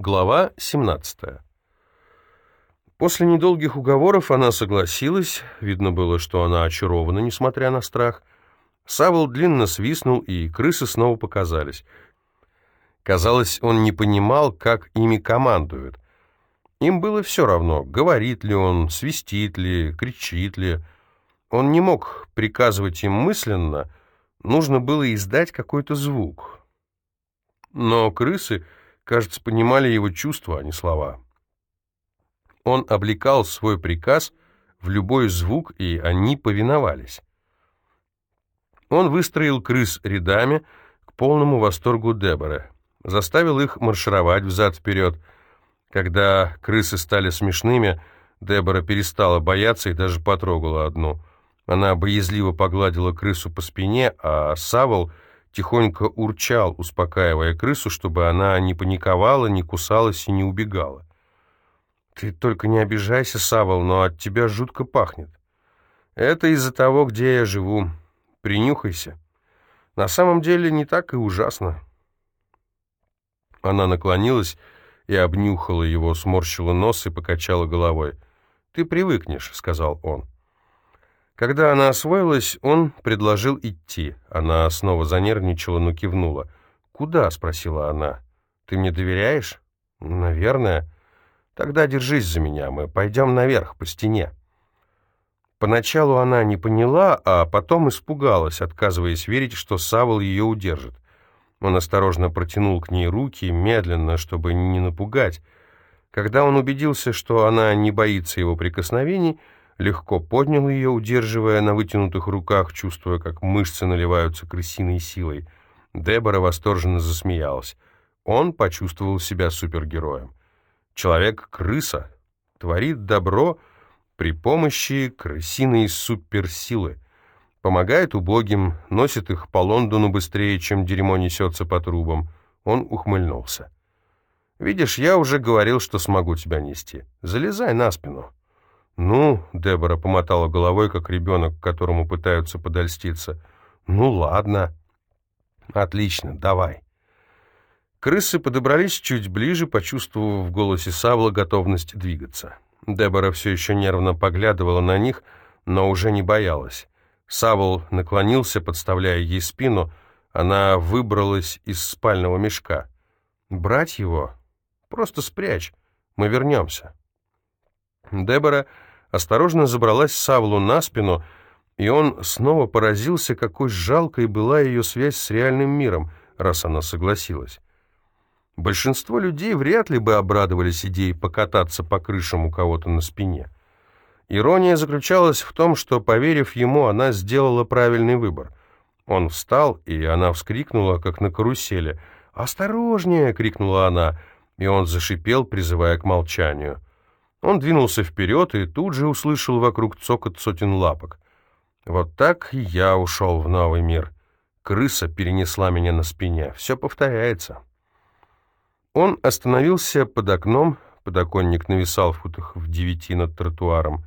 Глава 17. После недолгих уговоров она согласилась, видно было, что она очарована, несмотря на страх. Савол длинно свистнул, и крысы снова показались. Казалось, он не понимал, как ими командуют. Им было все равно, говорит ли он, свистит ли, кричит ли. Он не мог приказывать им мысленно, нужно было издать какой-то звук. Но крысы кажется, понимали его чувства, а не слова. Он облекал свой приказ в любой звук, и они повиновались. Он выстроил крыс рядами к полному восторгу Дебора, заставил их маршировать взад-вперед. Когда крысы стали смешными, Дебора перестала бояться и даже потрогала одну. Она боязливо погладила крысу по спине, а Савол — тихонько урчал, успокаивая крысу, чтобы она не паниковала, не кусалась и не убегала. «Ты только не обижайся, Савол, но от тебя жутко пахнет. Это из-за того, где я живу. Принюхайся. На самом деле не так и ужасно». Она наклонилась и обнюхала его, сморщила нос и покачала головой. «Ты привыкнешь», — сказал он. Когда она освоилась, он предложил идти. Она снова занервничала, но кивнула. «Куда?» — спросила она. «Ты мне доверяешь?» «Наверное». «Тогда держись за меня, мы пойдем наверх, по стене». Поначалу она не поняла, а потом испугалась, отказываясь верить, что Савол ее удержит. Он осторожно протянул к ней руки, медленно, чтобы не напугать. Когда он убедился, что она не боится его прикосновений, легко поднял ее, удерживая на вытянутых руках, чувствуя, как мышцы наливаются крысиной силой. Дебора восторженно засмеялась. Он почувствовал себя супергероем. Человек-крыса творит добро при помощи крысиной суперсилы. Помогает убогим, носит их по Лондону быстрее, чем дерьмо несется по трубам. Он ухмыльнулся. «Видишь, я уже говорил, что смогу тебя нести. Залезай на спину». «Ну», — Дебора помотала головой, как ребенок, которому пытаются подольститься. «Ну, ладно». «Отлично, давай». Крысы подобрались чуть ближе, почувствовав в голосе Савла готовность двигаться. Дебора все еще нервно поглядывала на них, но уже не боялась. Савл наклонился, подставляя ей спину. Она выбралась из спального мешка. «Брать его? Просто спрячь. Мы вернемся». Дебора осторожно забралась Савлу на спину, и он снова поразился, какой жалкой была ее связь с реальным миром, раз она согласилась. Большинство людей вряд ли бы обрадовались идее покататься по крышам у кого-то на спине. Ирония заключалась в том, что, поверив ему, она сделала правильный выбор. Он встал, и она вскрикнула, как на карусели. «Осторожнее!» — крикнула она, и он зашипел, призывая к молчанию. Он двинулся вперед и тут же услышал вокруг цокот сотен лапок. Вот так я ушел в новый мир. Крыса перенесла меня на спине. Все повторяется. Он остановился под окном, подоконник нависал в футах в девяти над тротуаром.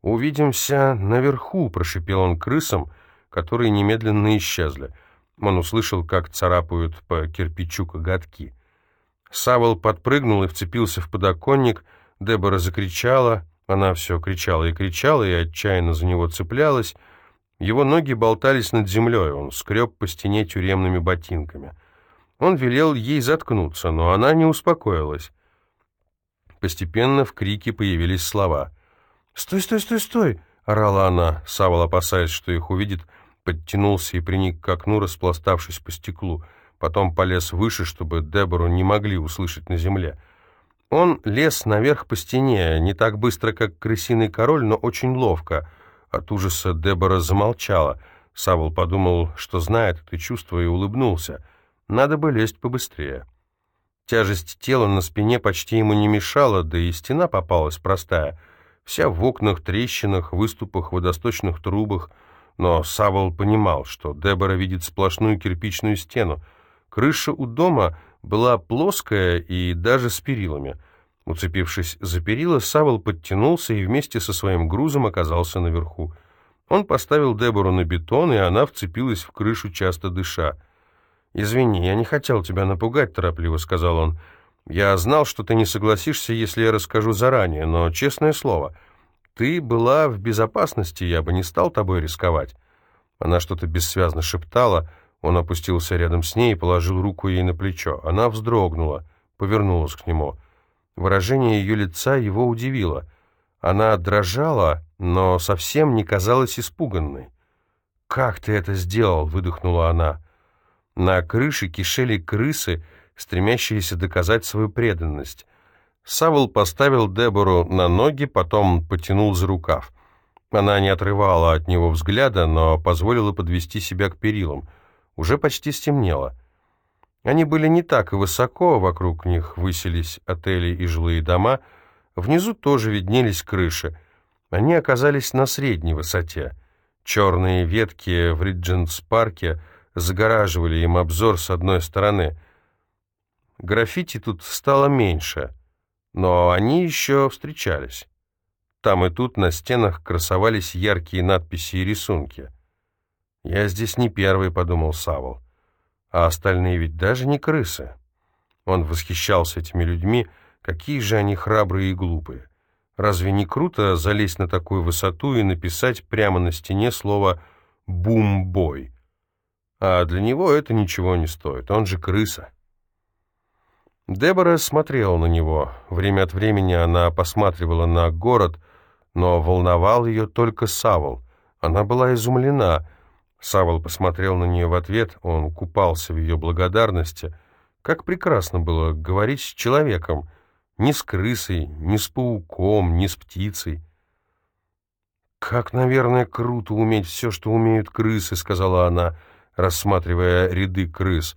«Увидимся наверху», — прошипел он крысам, которые немедленно исчезли. Он услышал, как царапают по кирпичу коготки. Савол подпрыгнул и вцепился в подоконник — Дебора закричала, она все кричала и кричала, и отчаянно за него цеплялась. Его ноги болтались над землей, он скреб по стене тюремными ботинками. Он велел ей заткнуться, но она не успокоилась. Постепенно в крике появились слова. «Стой, стой, стой, стой!» — орала она. Савол, опасаясь, что их увидит, подтянулся и приник к окну, распластавшись по стеклу. Потом полез выше, чтобы Дебору не могли услышать на земле. Он лез наверх по стене, не так быстро, как крысиный король, но очень ловко. От ужаса Дебора замолчала. Савол подумал, что знает это чувство, и улыбнулся. Надо бы лезть побыстрее. Тяжесть тела на спине почти ему не мешала, да и стена попалась простая. Вся в окнах, трещинах, выступах, водосточных трубах. Но Савол понимал, что Дебора видит сплошную кирпичную стену. Крыша у дома была плоская и даже с перилами. Уцепившись за перила, Савол подтянулся и вместе со своим грузом оказался наверху. Он поставил Дебору на бетон, и она вцепилась в крышу, часто дыша. «Извини, я не хотел тебя напугать», — торопливо сказал он. Я знал, что ты не согласишься, если я расскажу заранее, но, честное слово, ты была в безопасности, я бы не стал тобой рисковать». Она что-то бессвязно шептала, он опустился рядом с ней и положил руку ей на плечо. Она вздрогнула, повернулась к нему. Выражение ее лица его удивило. Она дрожала, но совсем не казалась испуганной. «Как ты это сделал?» — выдохнула она. На крыше кишели крысы, стремящиеся доказать свою преданность. Савол поставил Дебору на ноги, потом потянул за рукав. Она не отрывала от него взгляда, но позволила подвести себя к перилам. Уже почти стемнело. Они были не так высоко, вокруг них высились отели и жилые дома, внизу тоже виднелись крыши. Они оказались на средней высоте. Черные ветки в Риджентс-парке загораживали им обзор с одной стороны. Граффити тут стало меньше, но они еще встречались. Там и тут на стенах красовались яркие надписи и рисунки. «Я здесь не первый», — подумал Савол. «А остальные ведь даже не крысы». Он восхищался этими людьми, какие же они храбрые и глупые. Разве не круто залезть на такую высоту и написать прямо на стене слово «бум-бой»? А для него это ничего не стоит, он же крыса. Дебора смотрела на него. Время от времени она посматривала на город — но волновал ее только Савол. Она была изумлена. Савол посмотрел на нее в ответ, он купался в ее благодарности. Как прекрасно было говорить с человеком, не с крысой, не с пауком, не с птицей. «Как, наверное, круто уметь все, что умеют крысы», — сказала она, рассматривая ряды крыс.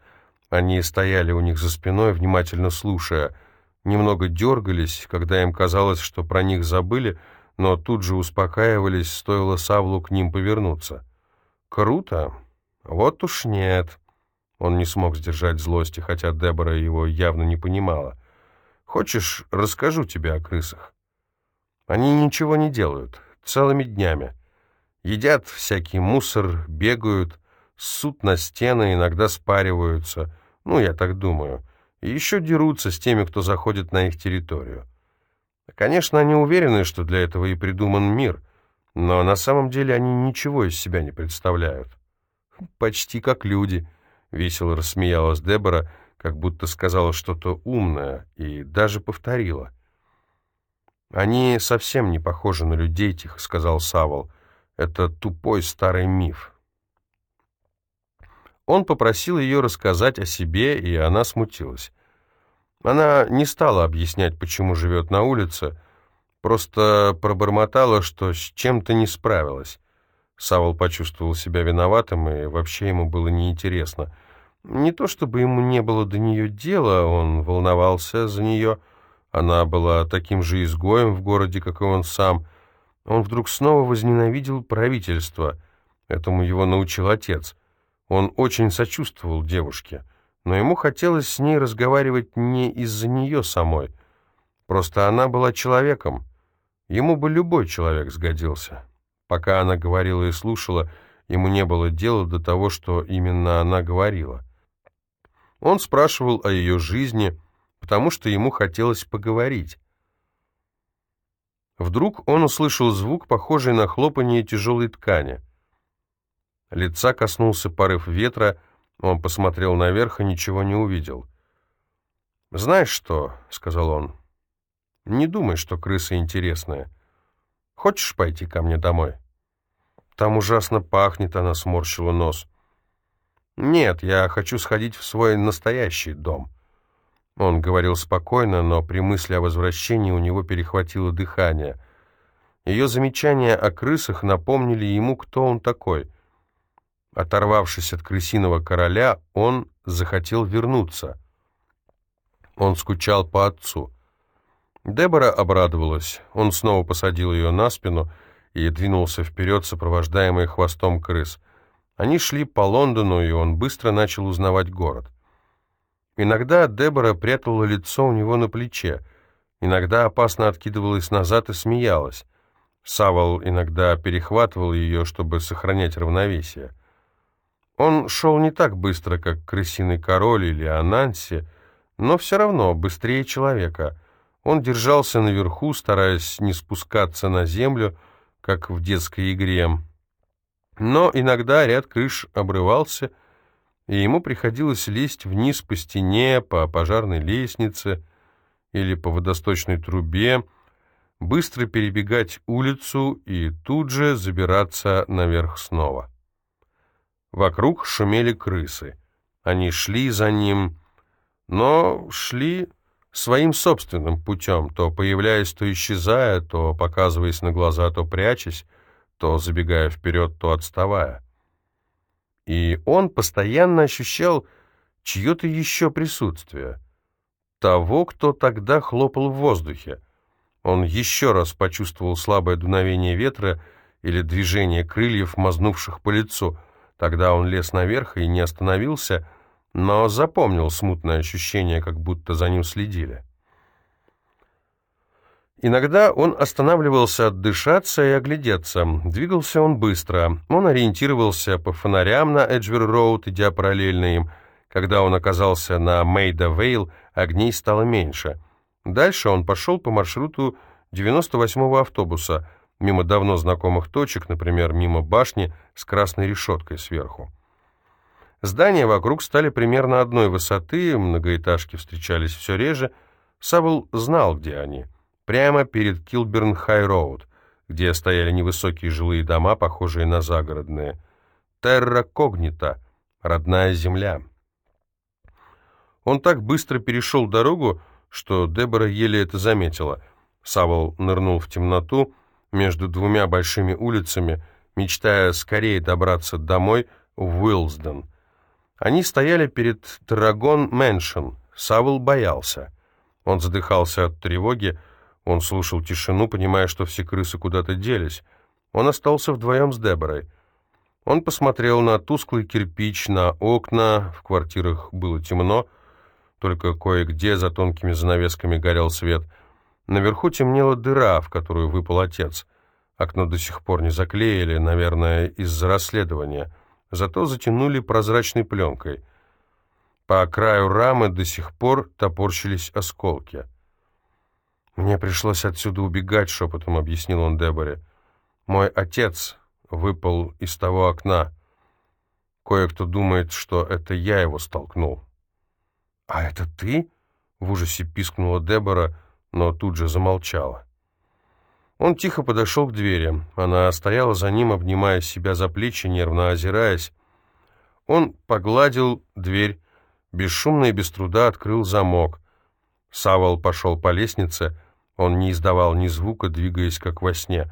Они стояли у них за спиной, внимательно слушая. Немного дергались, когда им казалось, что про них забыли, — но тут же успокаивались, стоило Савлу к ним повернуться. «Круто? Вот уж нет». Он не смог сдержать злости, хотя Дебора его явно не понимала. «Хочешь, расскажу тебе о крысах?» Они ничего не делают, целыми днями. Едят всякий мусор, бегают, ссут на стены, иногда спариваются. Ну, я так думаю. И еще дерутся с теми, кто заходит на их территорию. Конечно, они уверены, что для этого и придуман мир, но на самом деле они ничего из себя не представляют. «Почти как люди», — весело рассмеялась Дебора, как будто сказала что-то умное и даже повторила. «Они совсем не похожи на людей», — тихо сказал Савол. «Это тупой старый миф». Он попросил ее рассказать о себе, и она смутилась. Она не стала объяснять, почему живет на улице, просто пробормотала, что с чем-то не справилась. Савол почувствовал себя виноватым, и вообще ему было неинтересно. Не то чтобы ему не было до нее дела, он волновался за нее. Она была таким же изгоем в городе, как и он сам. Он вдруг снова возненавидел правительство. Этому его научил отец. Он очень сочувствовал девушке но ему хотелось с ней разговаривать не из-за нее самой. Просто она была человеком. Ему бы любой человек сгодился. Пока она говорила и слушала, ему не было дела до того, что именно она говорила. Он спрашивал о ее жизни, потому что ему хотелось поговорить. Вдруг он услышал звук, похожий на хлопанье тяжелой ткани. Лица коснулся порыв ветра, он посмотрел наверх и ничего не увидел. «Знаешь что?» — сказал он. «Не думай, что крыса интересная. Хочешь пойти ко мне домой?» «Там ужасно пахнет», — она сморщила нос. «Нет, я хочу сходить в свой настоящий дом». Он говорил спокойно, но при мысли о возвращении у него перехватило дыхание. Ее замечания о крысах напомнили ему, кто он такой. Оторвавшись от крысиного короля, он захотел вернуться. Он скучал по отцу. Дебора обрадовалась. Он снова посадил ее на спину и двинулся вперед, сопровождаемый хвостом крыс. Они шли по Лондону, и он быстро начал узнавать город. Иногда Дебора прятала лицо у него на плече, иногда опасно откидывалась назад и смеялась. Савол иногда перехватывал ее, чтобы сохранять равновесие. Он шел не так быстро, как крысиный король или Ананси, но все равно быстрее человека. Он держался наверху, стараясь не спускаться на землю, как в детской игре. Но иногда ряд крыш обрывался, и ему приходилось лезть вниз по стене, по пожарной лестнице или по водосточной трубе, быстро перебегать улицу и тут же забираться наверх снова. Вокруг шумели крысы. Они шли за ним, но шли своим собственным путем, то появляясь, то исчезая, то показываясь на глаза, то прячась, то забегая вперед, то отставая. И он постоянно ощущал чье-то еще присутствие. Того, кто тогда хлопал в воздухе. Он еще раз почувствовал слабое дуновение ветра или движение крыльев, мазнувших по лицу. Тогда он лез наверх и не остановился, но запомнил смутное ощущение, как будто за ним следили. Иногда он останавливался отдышаться и оглядеться. Двигался он быстро. Он ориентировался по фонарям на Эджвер-Роуд, идя параллельно им. Когда он оказался на Мейда-Вейл, огней стало меньше. Дальше он пошел по маршруту 98-го автобуса, мимо давно знакомых точек, например, мимо башни с красной решеткой сверху. Здания вокруг стали примерно одной высоты, многоэтажки встречались все реже. Савл знал, где они — прямо перед Килберн-Хай-Роуд, где стояли невысокие жилые дома, похожие на загородные. Терра Когнита, родная земля. Он так быстро перешел дорогу, что Дебора еле это заметила. Савл нырнул в темноту между двумя большими улицами, мечтая скорее добраться домой в Уилсден. Они стояли перед Тарагон Мэншн. Савл боялся. Он задыхался от тревоги, он слушал тишину, понимая, что все крысы куда-то делись. Он остался вдвоем с Деборой. Он посмотрел на тусклый кирпич, на окна, в квартирах было темно, только кое-где за тонкими занавесками горел свет. Наверху темнела дыра, в которую выпал отец. Окно до сих пор не заклеили, наверное, из-за расследования. Зато затянули прозрачной пленкой. По краю рамы до сих пор топорщились осколки. «Мне пришлось отсюда убегать», — шепотом объяснил он Деборе. «Мой отец выпал из того окна. Кое-кто думает, что это я его столкнул». «А это ты?» — в ужасе пискнула Дебора, но тут же замолчала. Он тихо подошел к двери. Она стояла за ним, обнимая себя за плечи, нервно озираясь. Он погладил дверь, бесшумно и без труда открыл замок. Савол пошел по лестнице, он не издавал ни звука, двигаясь как во сне.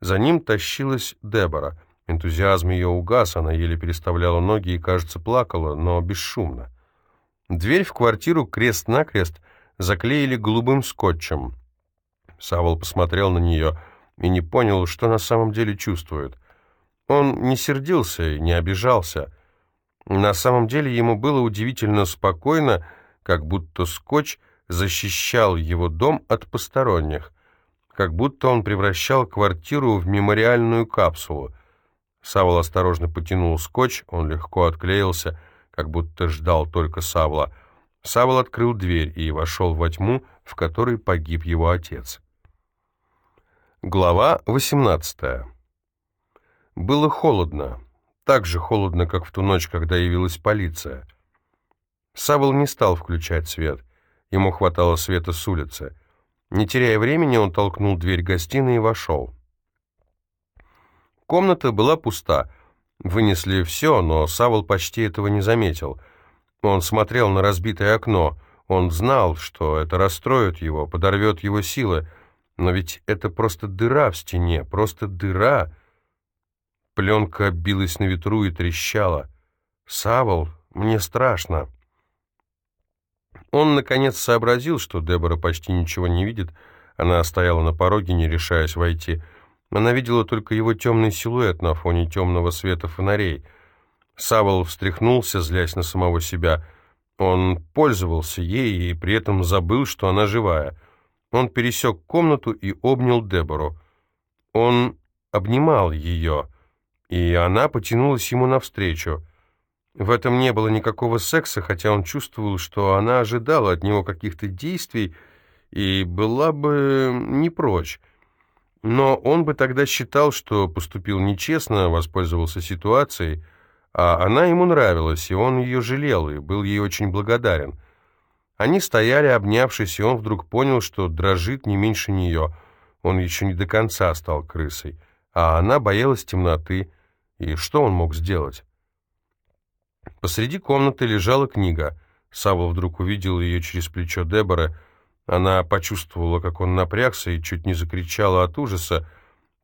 За ним тащилась Дебора. Энтузиазм ее угас, она еле переставляла ноги и, кажется, плакала, но бесшумно. Дверь в квартиру крест-накрест заклеили голубым скотчем. Савол посмотрел на нее и не понял, что на самом деле чувствует. Он не сердился и не обижался. На самом деле ему было удивительно спокойно, как будто скотч — защищал его дом от посторонних, как будто он превращал квартиру в мемориальную капсулу. Савол осторожно потянул скотч, он легко отклеился, как будто ждал только Савла. Савол открыл дверь и вошел во тьму, в которой погиб его отец. Глава 18 Было холодно, так же холодно, как в ту ночь, когда явилась полиция. Савол не стал включать свет — Ему хватало света с улицы. Не теряя времени, он толкнул дверь гостиной и вошел. Комната была пуста. Вынесли все, но Савол почти этого не заметил. Он смотрел на разбитое окно. Он знал, что это расстроит его, подорвет его силы. Но ведь это просто дыра в стене, просто дыра. Пленка билась на ветру и трещала. «Савол, мне страшно». Он, наконец, сообразил, что Дебора почти ничего не видит. Она стояла на пороге, не решаясь войти. Она видела только его темный силуэт на фоне темного света фонарей. Савол встряхнулся, злясь на самого себя. Он пользовался ей и при этом забыл, что она живая. Он пересек комнату и обнял Дебору. Он обнимал ее, и она потянулась ему навстречу. В этом не было никакого секса, хотя он чувствовал, что она ожидала от него каких-то действий и была бы не прочь. Но он бы тогда считал, что поступил нечестно, воспользовался ситуацией, а она ему нравилась, и он ее жалел, и был ей очень благодарен. Они стояли, обнявшись, и он вдруг понял, что дрожит не меньше нее. Он еще не до конца стал крысой, а она боялась темноты, и что он мог сделать? Посреди комнаты лежала книга. Савва вдруг увидел ее через плечо Дебора, она почувствовала, как он напрягся и чуть не закричала от ужаса,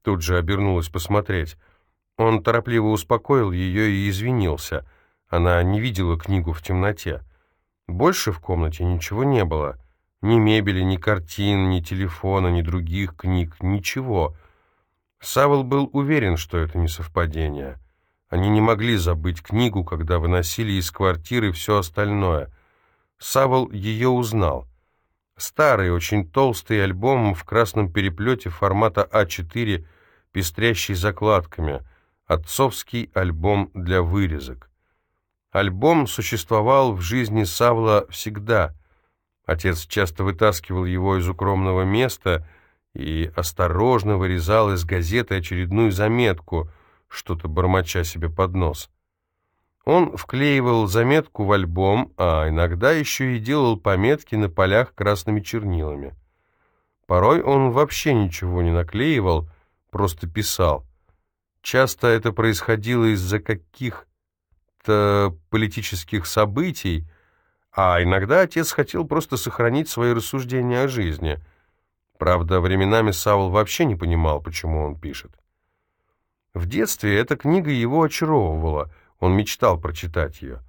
тут же обернулась посмотреть. Он торопливо успокоил ее и извинился. Она не видела книгу в темноте. Больше в комнате ничего не было. Ни мебели, ни картин, ни телефона, ни других книг, ничего. Савол был уверен, что это не совпадение. Они не могли забыть книгу, когда выносили из квартиры все остальное. Савол ее узнал. Старый, очень толстый альбом в красном переплете формата А4, пестрящий закладками. Отцовский альбом для вырезок. Альбом существовал в жизни Савла всегда. Отец часто вытаскивал его из укромного места и осторожно вырезал из газеты очередную заметку, что-то бормоча себе под нос. Он вклеивал заметку в альбом, а иногда еще и делал пометки на полях красными чернилами. Порой он вообще ничего не наклеивал, просто писал. Часто это происходило из-за каких-то политических событий, а иногда отец хотел просто сохранить свои рассуждения о жизни. Правда, временами Саул вообще не понимал, почему он пишет. В детстве эта книга его очаровывала — он мечтал прочитать ее.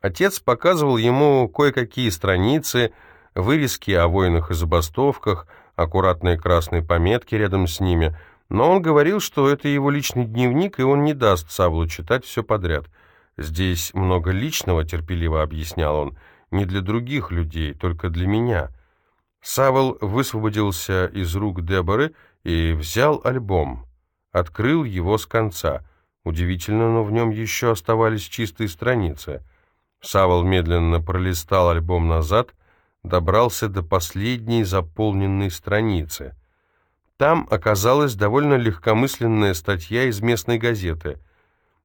Отец показывал ему кое-какие страницы, вырезки о войнах и забастовках, аккуратные красные пометки рядом с ними, но он говорил, что это его личный дневник, и он не даст Савлу читать все подряд. «Здесь много личного», — терпеливо объяснял он, — «не для других людей, только для меня». Савл высвободился из рук Деборы и взял альбом, открыл его с конца — Удивительно, но в нем еще оставались чистые страницы. Савол медленно пролистал альбом назад, добрался до последней заполненной страницы. Там оказалась довольно легкомысленная статья из местной газеты.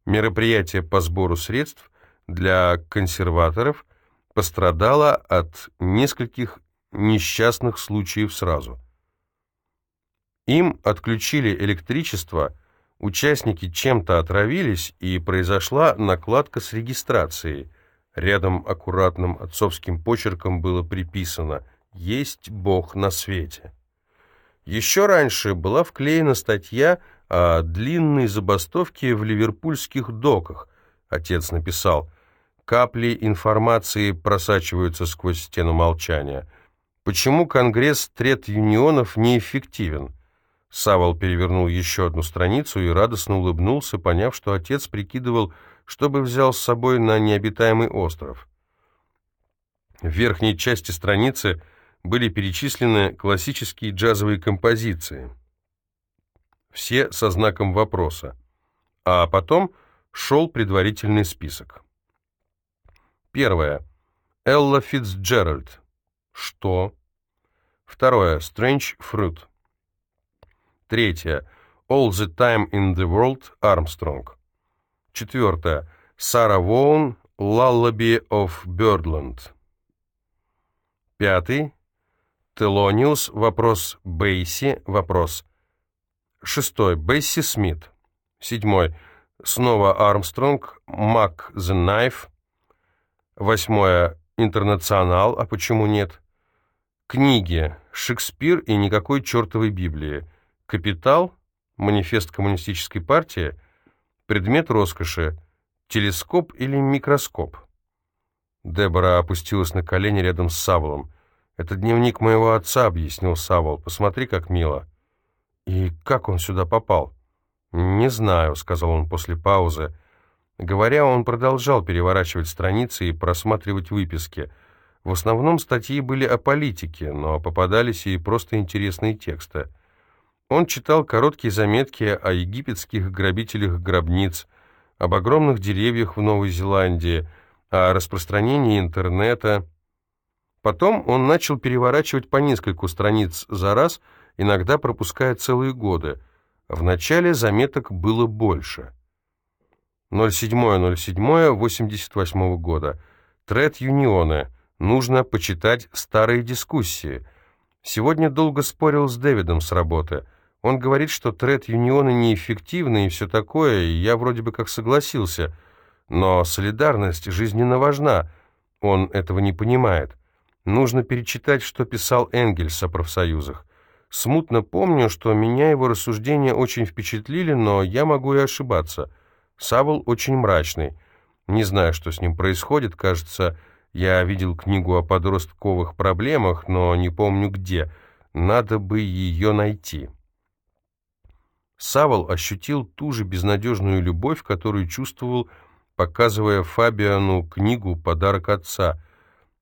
Мероприятие по сбору средств для консерваторов пострадало от нескольких несчастных случаев сразу. Им отключили электричество – Участники чем-то отравились, и произошла накладка с регистрацией. Рядом аккуратным отцовским почерком было приписано «Есть Бог на свете». Еще раньше была вклеена статья о длинной забастовке в ливерпульских доках. Отец написал «Капли информации просачиваются сквозь стену молчания». Почему Конгресс трет-юнионов неэффективен? Савол перевернул еще одну страницу и радостно улыбнулся, поняв, что отец прикидывал, чтобы взял с собой на необитаемый остров. В верхней части страницы были перечислены классические джазовые композиции, все со знаком вопроса, а потом шел предварительный список. Первое. Элла Фитцджеральд. Что? Второе. Strange Fruit. Третье. All the Time in the World Armstrong. Четвертое. Сара Воун Lullaby of Birdland. Пятый. Телониус. Вопрос Бейси. Вопрос. Шестой. Бесси Смит. Седьмой. Снова Армстронг. Мак the Knife. Восьмое. Интернационал. А почему нет? Книги. Шекспир и никакой чертовой Библии. Капитал, манифест коммунистической партии, предмет роскоши, телескоп или микроскоп. Дебора опустилась на колени рядом с Саволом. «Это дневник моего отца», — объяснил Савол. «Посмотри, как мило». «И как он сюда попал?» «Не знаю», — сказал он после паузы. Говоря, он продолжал переворачивать страницы и просматривать выписки. В основном статьи были о политике, но попадались и просто интересные тексты. Он читал короткие заметки о египетских грабителях гробниц, об огромных деревьях в Новой Зеландии, о распространении интернета. Потом он начал переворачивать по нескольку страниц за раз, иногда пропуская целые годы. В начале заметок было больше. 07.07.88 года. Тред Юнионы. Нужно почитать старые дискуссии. Сегодня долго спорил с Дэвидом с работы. Он говорит, что тред юнионы неэффективны и все такое, и я вроде бы как согласился. Но солидарность жизненно важна. Он этого не понимает. Нужно перечитать, что писал Энгельс о профсоюзах. Смутно помню, что меня его рассуждения очень впечатлили, но я могу и ошибаться. Савол очень мрачный. Не знаю, что с ним происходит, кажется, я видел книгу о подростковых проблемах, но не помню где. Надо бы ее найти. Савол ощутил ту же безнадежную любовь, которую чувствовал, показывая Фабиану книгу «Подарок отца».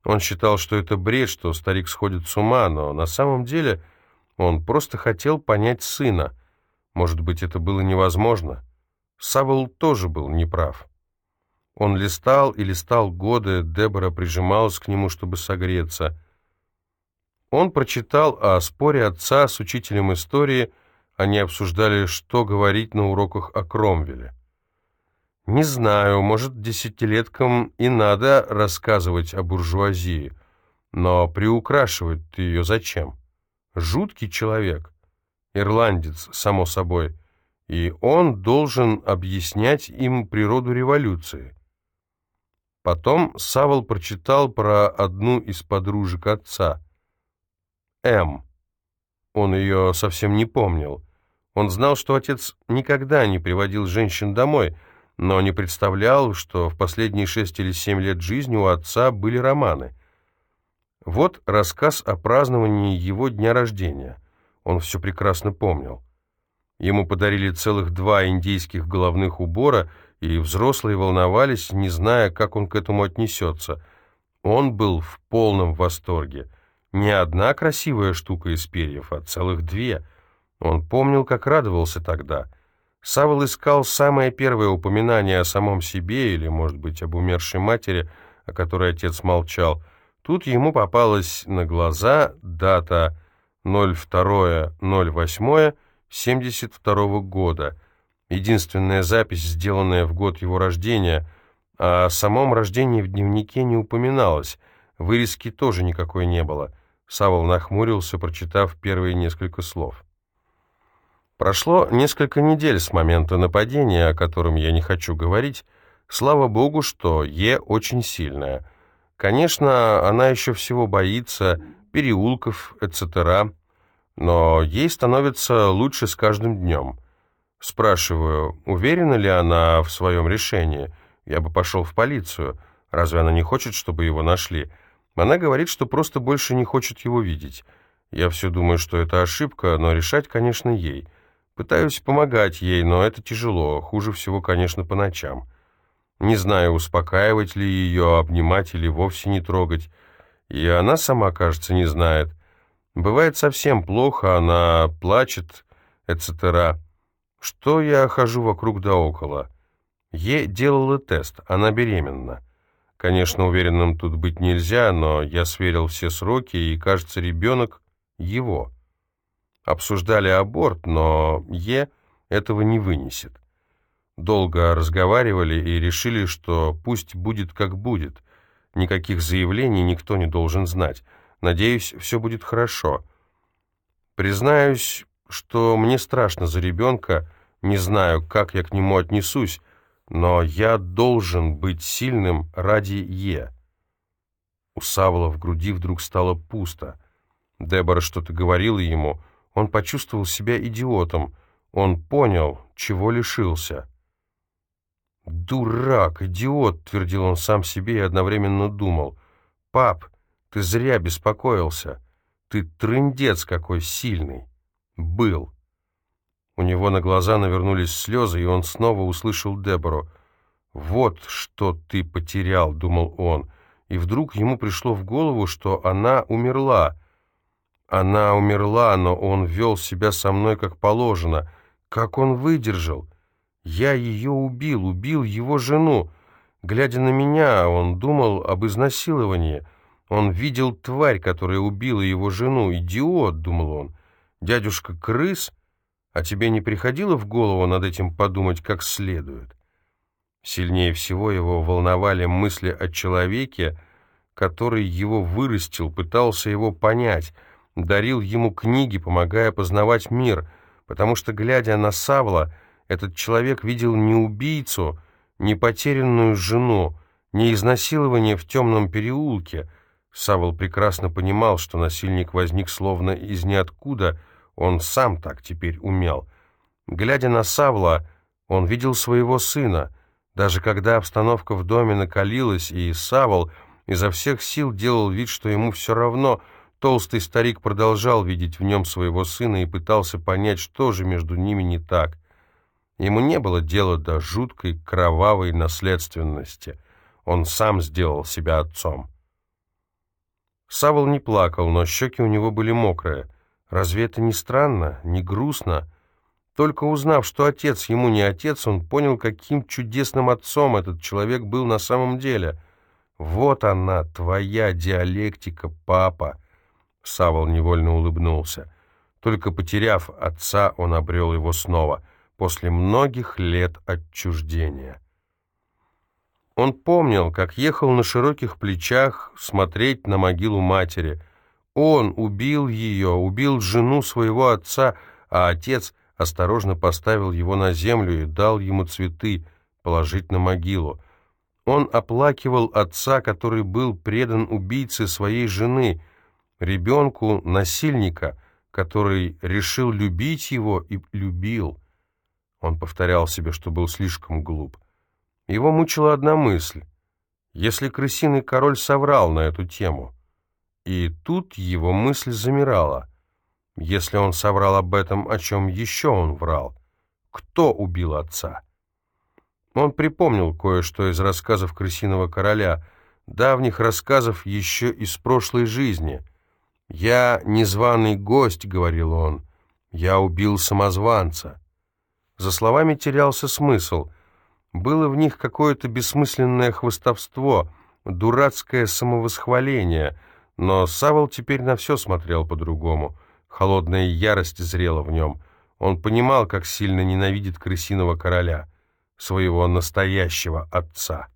Он считал, что это бред, что старик сходит с ума, но на самом деле он просто хотел понять сына. Может быть, это было невозможно? Савол тоже был неправ. Он листал и листал годы, Дебора прижималась к нему, чтобы согреться. Он прочитал о споре отца с учителем истории, они обсуждали, что говорить на уроках о Кромвеле. Не знаю, может, десятилеткам и надо рассказывать о буржуазии, но приукрашивать ее зачем? Жуткий человек, ирландец, само собой, и он должен объяснять им природу революции. Потом Савол прочитал про одну из подружек отца. М. Он ее совсем не помнил. Он знал, что отец никогда не приводил женщин домой, но не представлял, что в последние шесть или семь лет жизни у отца были романы. Вот рассказ о праздновании его дня рождения. Он все прекрасно помнил. Ему подарили целых два индейских головных убора — и взрослые волновались, не зная, как он к этому отнесется. Он был в полном восторге. Не одна красивая штука из перьев, а целых две. Он помнил, как радовался тогда. Савол искал самое первое упоминание о самом себе или, может быть, об умершей матери, о которой отец молчал. Тут ему попалась на глаза дата 02.08.72 года — Единственная запись, сделанная в год его рождения, а о самом рождении в дневнике не упоминалось, вырезки тоже никакой не было. Савол нахмурился, прочитав первые несколько слов. Прошло несколько недель с момента нападения, о котором я не хочу говорить. Слава богу, что Е очень сильная. Конечно, она еще всего боится, переулков, etc., но ей становится лучше с каждым днем. Спрашиваю, уверена ли она в своем решении? Я бы пошел в полицию. Разве она не хочет, чтобы его нашли? Она говорит, что просто больше не хочет его видеть. Я все думаю, что это ошибка, но решать, конечно, ей. Пытаюсь помогать ей, но это тяжело. Хуже всего, конечно, по ночам. Не знаю, успокаивать ли ее, обнимать или вовсе не трогать. И она сама, кажется, не знает. Бывает совсем плохо, она плачет, etc. Что я хожу вокруг да около? Е делала тест, она беременна. Конечно, уверенным тут быть нельзя, но я сверил все сроки, и, кажется, ребенок его. Обсуждали аборт, но Е этого не вынесет. Долго разговаривали и решили, что пусть будет как будет. Никаких заявлений никто не должен знать. Надеюсь, все будет хорошо. Признаюсь, что мне страшно за ребенка, не знаю, как я к нему отнесусь, но я должен быть сильным ради Е. У Савола в груди вдруг стало пусто. Дебора что-то говорила ему, он почувствовал себя идиотом, он понял, чего лишился. «Дурак, идиот!» — твердил он сам себе и одновременно думал. «Пап, ты зря беспокоился. Ты трындец какой сильный. Был». У него на глаза навернулись слезы, и он снова услышал Дебору. «Вот что ты потерял», — думал он, и вдруг ему пришло в голову, что она умерла. Она умерла, но он вел себя со мной как положено. Как он выдержал? Я ее убил, убил его жену. Глядя на меня, он думал об изнасиловании. Он видел тварь, которая убила его жену. «Идиот!» — думал он. «Дядюшка крыс? А тебе не приходило в голову над этим подумать как следует?» Сильнее всего его волновали мысли о человеке, который его вырастил, пытался его понять, дарил ему книги, помогая познавать мир, потому что, глядя на Савла, этот человек видел не убийцу, не потерянную жену, не изнасилование в темном переулке. Савл прекрасно понимал, что насильник возник словно из ниоткуда, он сам так теперь умел. Глядя на Савла, он видел своего сына. Даже когда обстановка в доме накалилась, и Савл изо всех сил делал вид, что ему все равно, толстый старик продолжал видеть в нем своего сына и пытался понять, что же между ними не так. Ему не было дела до жуткой кровавой наследственности. Он сам сделал себя отцом. Савол не плакал, но щеки у него были мокрые. Разве это не странно, не грустно? Только узнав, что отец ему не отец, он понял, каким чудесным отцом этот человек был на самом деле. «Вот она, твоя диалектика, папа!» Савол невольно улыбнулся. Только потеряв отца, он обрел его снова — после многих лет отчуждения. Он помнил, как ехал на широких плечах смотреть на могилу матери. Он убил ее, убил жену своего отца, а отец осторожно поставил его на землю и дал ему цветы положить на могилу. Он оплакивал отца, который был предан убийце своей жены, ребенку насильника, который решил любить его и любил. Он повторял себе, что был слишком глуп. Его мучила одна мысль. Если крысиный король соврал на эту тему. И тут его мысль замирала. Если он соврал об этом, о чем еще он врал? Кто убил отца? Он припомнил кое-что из рассказов крысиного короля, давних рассказов еще из прошлой жизни. «Я незваный гость», — говорил он, — «я убил самозванца». За словами терялся смысл. Было в них какое-то бессмысленное хвостовство, дурацкое самовосхваление, но Савол теперь на все смотрел по-другому. Холодная ярость зрела в нем. Он понимал, как сильно ненавидит крысиного короля, своего настоящего отца.